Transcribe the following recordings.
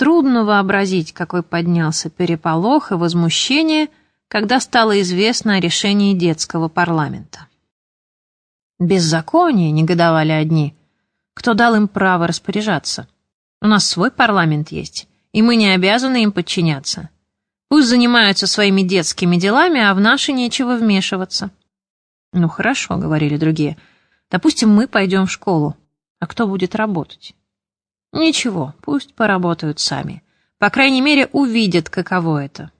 Трудно вообразить, какой поднялся переполох и возмущение, когда стало известно о решении детского парламента. Беззаконие, негодовали одни. Кто дал им право распоряжаться? У нас свой парламент есть, и мы не обязаны им подчиняться. Пусть занимаются своими детскими делами, а в наши нечего вмешиваться. Ну хорошо, говорили другие. Допустим, мы пойдем в школу. А кто будет работать? Ничего, пусть поработают сами. По крайней мере, увидят, каково это.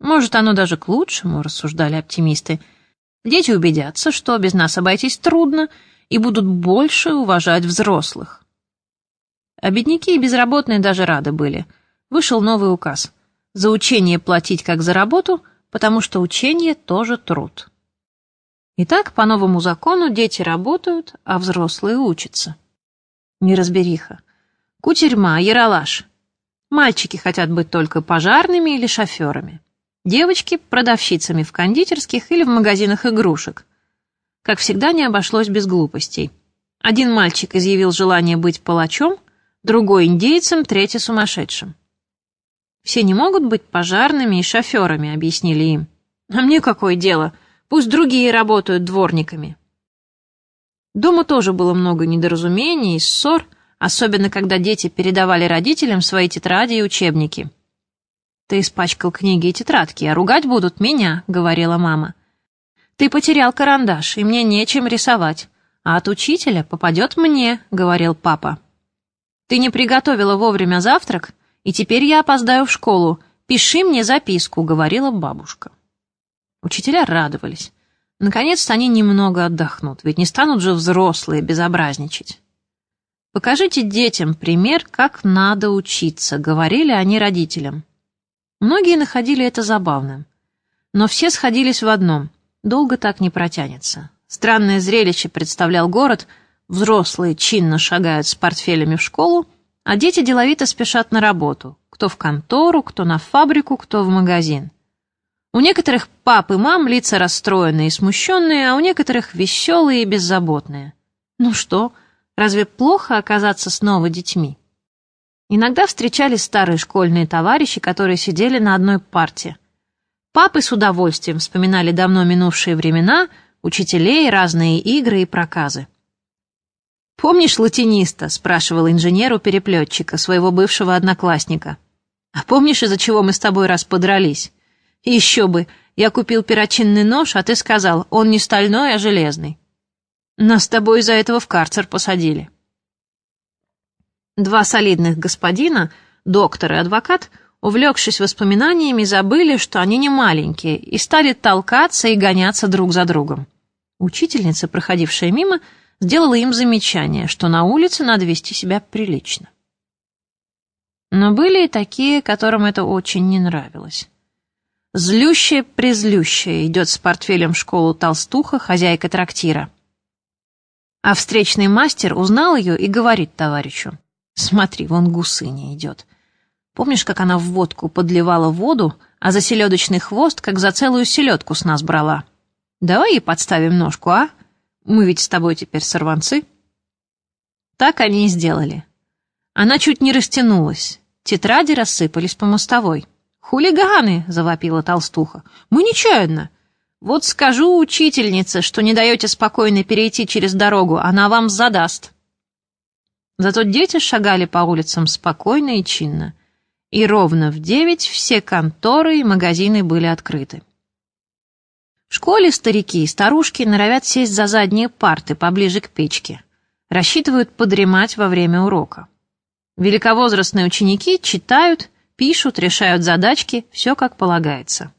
Может, оно даже к лучшему, рассуждали оптимисты. Дети убедятся, что без нас обойтись трудно, и будут больше уважать взрослых. А бедняки и безработные даже рады были. Вышел новый указ. За учение платить как за работу, потому что учение тоже труд. Итак, по новому закону дети работают, а взрослые учатся. Неразбериха. Кутерьма, яролаж. Мальчики хотят быть только пожарными или шоферами. Девочки – продавщицами в кондитерских или в магазинах игрушек. Как всегда, не обошлось без глупостей. Один мальчик изъявил желание быть палачом, другой – индейцем, третий – сумасшедшим. «Все не могут быть пожарными и шоферами», — объяснили им. «А мне какое дело? Пусть другие работают дворниками». Дома тоже было много недоразумений и ссор – особенно когда дети передавали родителям свои тетради и учебники. «Ты испачкал книги и тетрадки, а ругать будут меня», — говорила мама. «Ты потерял карандаш, и мне нечем рисовать, а от учителя попадет мне», — говорил папа. «Ты не приготовила вовремя завтрак, и теперь я опоздаю в школу. Пиши мне записку», — говорила бабушка. Учителя радовались. Наконец-то они немного отдохнут, ведь не станут же взрослые безобразничать. «Покажите детям пример, как надо учиться», — говорили они родителям. Многие находили это забавным. Но все сходились в одном — долго так не протянется. Странное зрелище представлял город, взрослые чинно шагают с портфелями в школу, а дети деловито спешат на работу, кто в контору, кто на фабрику, кто в магазин. У некоторых пап и мам лица расстроенные и смущенные, а у некоторых веселые и беззаботные. Ну что, Разве плохо оказаться снова детьми? Иногда встречались старые школьные товарищи, которые сидели на одной парте. Папы с удовольствием вспоминали давно минувшие времена, учителей, разные игры и проказы. «Помнишь латиниста?» — спрашивал инженер у переплетчика, своего бывшего одноклассника. «А помнишь, из-за чего мы с тобой раз подрались? Еще бы, я купил перочинный нож, а ты сказал, он не стальной, а железный. Нас с тобой из-за этого в карцер посадили. Два солидных господина, доктор и адвокат, увлекшись воспоминаниями, забыли, что они не маленькие, и стали толкаться и гоняться друг за другом. Учительница, проходившая мимо, сделала им замечание, что на улице надо вести себя прилично. Но были и такие, которым это очень не нравилось. Злющая-презлющая идет с портфелем в школу толстуха, хозяйка трактира. А встречный мастер узнал ее и говорит товарищу. «Смотри, вон гусыня идет. Помнишь, как она в водку подливала воду, а за селедочный хвост, как за целую селедку с нас брала? Давай ей подставим ножку, а? Мы ведь с тобой теперь сорванцы». Так они и сделали. Она чуть не растянулась. Тетради рассыпались по мостовой. «Хулиганы!» — завопила толстуха. «Мы нечаянно!» Вот скажу учительнице, что не даете спокойно перейти через дорогу, она вам задаст. Зато дети шагали по улицам спокойно и чинно. И ровно в девять все конторы и магазины были открыты. В школе старики и старушки норовят сесть за задние парты поближе к печке. Рассчитывают подремать во время урока. Великовозрастные ученики читают, пишут, решают задачки, все как полагается.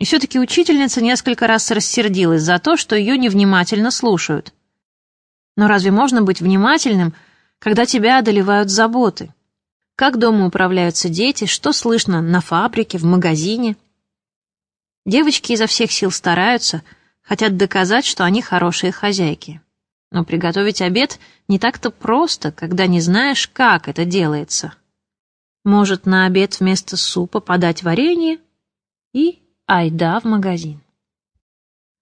И все-таки учительница несколько раз рассердилась за то, что ее невнимательно слушают. Но разве можно быть внимательным, когда тебя одолевают заботы? Как дома управляются дети, что слышно на фабрике, в магазине? Девочки изо всех сил стараются, хотят доказать, что они хорошие хозяйки. Но приготовить обед не так-то просто, когда не знаешь, как это делается. Может, на обед вместо супа подать варенье и Айда в магазин.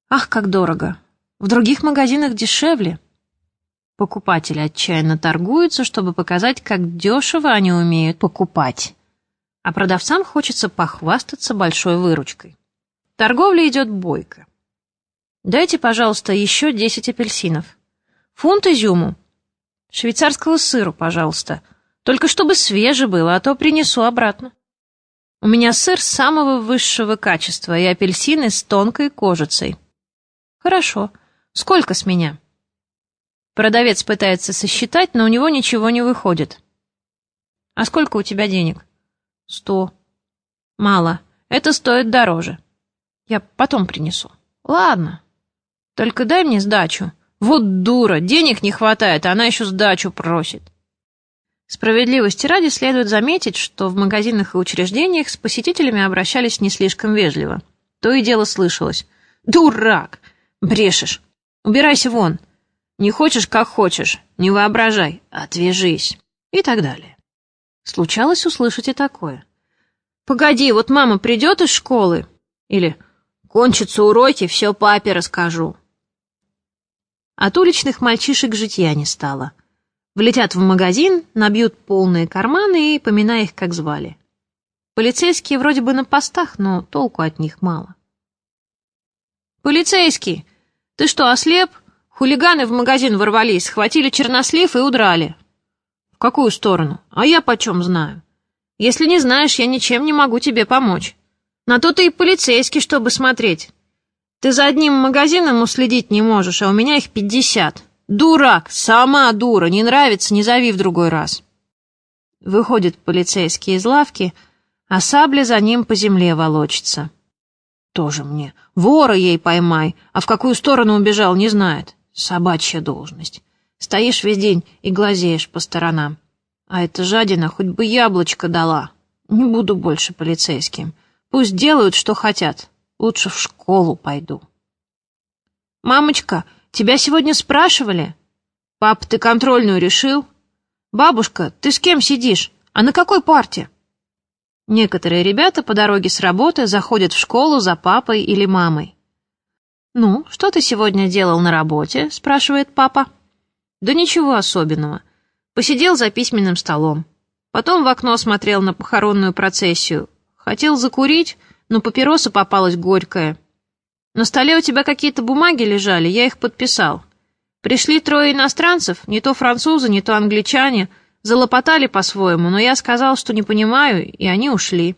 Ах, как дорого! В других магазинах дешевле. Покупатели отчаянно торгуются, чтобы показать, как дешево они умеют покупать. А продавцам хочется похвастаться большой выручкой. Торговля идет бойко. Дайте, пожалуйста, еще десять апельсинов. Фунт изюму. Швейцарского сыру, пожалуйста. Только чтобы свежий был, а то принесу обратно. У меня сыр самого высшего качества и апельсины с тонкой кожицей. Хорошо. Сколько с меня? Продавец пытается сосчитать, но у него ничего не выходит. А сколько у тебя денег? Сто. Мало. Это стоит дороже. Я потом принесу. Ладно. Только дай мне сдачу. Вот дура, денег не хватает, а она еще сдачу просит. Справедливости ради следует заметить, что в магазинах и учреждениях с посетителями обращались не слишком вежливо. То и дело слышалось. «Дурак! Брешешь! Убирайся вон! Не хочешь, как хочешь. Не воображай. Отвяжись. И так далее. Случалось услышать и такое. «Погоди, вот мама придет из школы?» Или «Кончатся уроки, все папе расскажу». От уличных мальчишек житья не стало. Влетят в магазин, набьют полные карманы и поминай их, как звали. Полицейские вроде бы на постах, но толку от них мало. «Полицейский, ты что, ослеп?» Хулиганы в магазин ворвались, схватили чернослив и удрали. В какую сторону? А я почем знаю? Если не знаешь, я ничем не могу тебе помочь. На то ты и полицейский, чтобы смотреть. Ты за одним магазином уследить не можешь, а у меня их пятьдесят. Дурак, сама дура, не нравится, не зови в другой раз. Выходит полицейский из лавки, а сабля за ним по земле волочится. Тоже мне. Вора ей поймай, а в какую сторону убежал, не знает. Собачья должность. Стоишь весь день и глазеешь по сторонам. А эта жадина хоть бы яблочко дала. Не буду больше полицейским. Пусть делают, что хотят. Лучше в школу пойду. «Мамочка, тебя сегодня спрашивали?» «Пап, ты контрольную решил?» «Бабушка, ты с кем сидишь? А на какой парте?» Некоторые ребята по дороге с работы заходят в школу за папой или мамой. «Ну, что ты сегодня делал на работе?» — спрашивает папа. «Да ничего особенного. Посидел за письменным столом. Потом в окно смотрел на похоронную процессию. Хотел закурить, но папироса попалась горькая. На столе у тебя какие-то бумаги лежали, я их подписал. Пришли трое иностранцев, не то французы, не то англичане, залопотали по-своему, но я сказал, что не понимаю, и они ушли.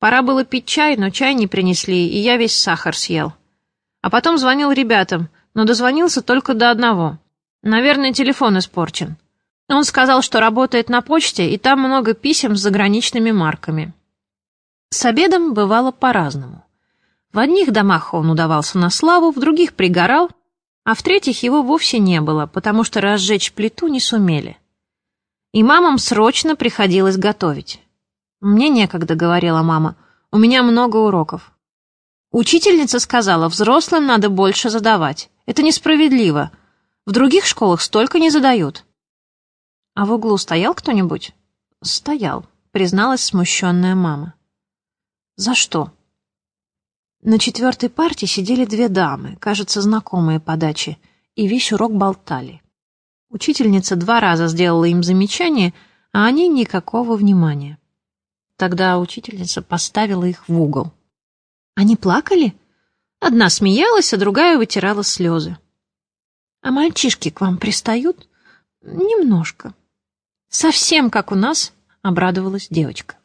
Пора было пить чай, но чай не принесли, и я весь сахар съел. А потом звонил ребятам, но дозвонился только до одного. Наверное, телефон испорчен. Он сказал, что работает на почте, и там много писем с заграничными марками. С обедом бывало по-разному. В одних домах он удавался на славу, в других пригорал, а в третьих его вовсе не было, потому что разжечь плиту не сумели. И мамам срочно приходилось готовить. «Мне некогда», — говорила мама, — «у меня много уроков». Учительница сказала, взрослым надо больше задавать. Это несправедливо. В других школах столько не задают. А в углу стоял кто-нибудь? Стоял, призналась смущенная мама. За что? На четвертой парте сидели две дамы, кажется, знакомые по даче, и весь урок болтали. Учительница два раза сделала им замечание, а они никакого внимания. Тогда учительница поставила их в угол. Они плакали? Одна смеялась, а другая вытирала слезы. А мальчишки к вам пристают? Немножко. Совсем как у нас, обрадовалась девочка.